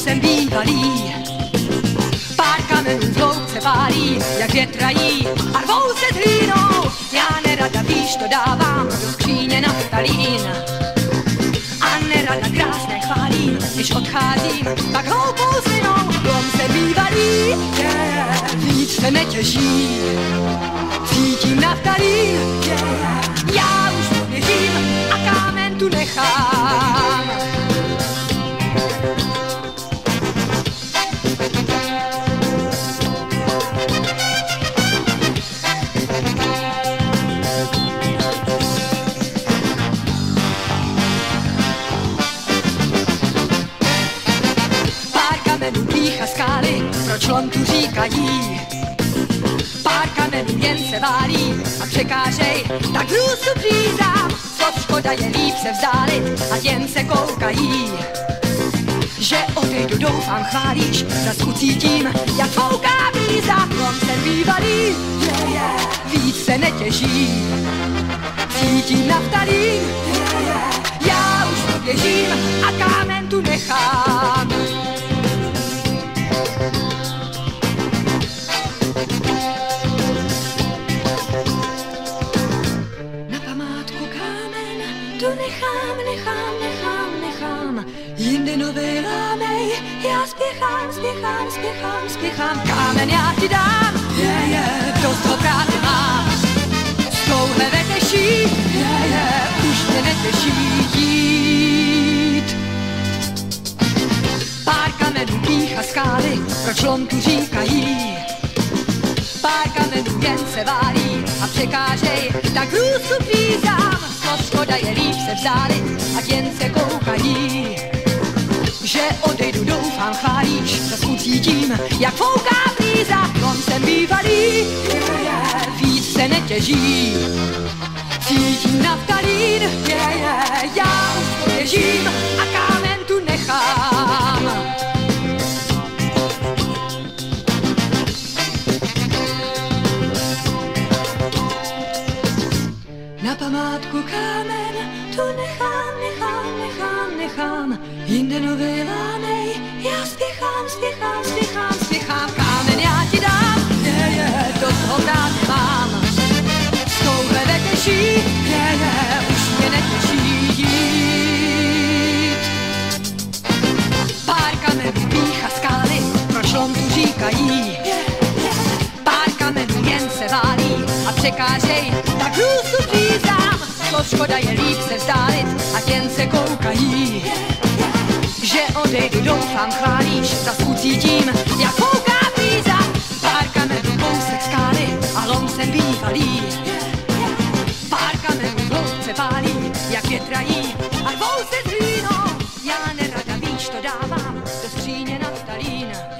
jsem bývalý. Pár kamenů hloubce pálí, jak větrají a rvou se dvínou. Já nerada víš, to dávám do skříně naftalín. A nerada krásné chválím, když odcházím, tak hloupou svinou. Dom se bývalý, je, yeah. nic se netěší. Proč lom tu říkají. Pár kamenů jen se válí a překážej, tak hrůzu přízám. Co škoda je líp se vzdálit a jen se koukají. Že odejdu doufám chválíš, zas ucítím, jak fouká bíza. Lom se bývalý, yeah, yeah, víc se netěží. Cítím naftalín, yeah, yeah, já už to běžím a kámen tu nechám. Tu nechám, nechám, nechám, nechám, jinde nové lámej, já spěchám, spěchám, spěchám, spěchám, kámen já ti dám, je, yeah, je, yeah, dost ho právě mám, s touhle veteší, je, yeah, je, už mě neteší jít. Pár kamenů pícha skály, proč lom tu říkají, překážej, tak hrůzu přízám, co škoda je líp se vzdálit, ať jen se koukají. Že odejdu, doufám, chválíš, zas ucítím, jak fouká blíza, kom jsem bývalý, víc se netěží. Cítím naftalín, yeah, yeah, já tu nechám, nechám, nechám, nechám, jinde nové lámej, já spěchám, spěchám, spěchám, spěchám, kámen já ti dám, je, je, to toho rád mám. S veteší, je, je, už mě netěší jít. Pár kamenů pícha skály, proč lom tu říkají, pár kamenů jen se válí a překážej, tak hrůzu foukají. Že odejdu, doufám, chválíš, za cítím, jak pouká píza. Pár kamenů, kousek skály a lom se bývalý. Pár kamenů, hloubce pálí, jak je trají a dvou se zvíno. Já nerada víš, to dávám do skříně nad talín.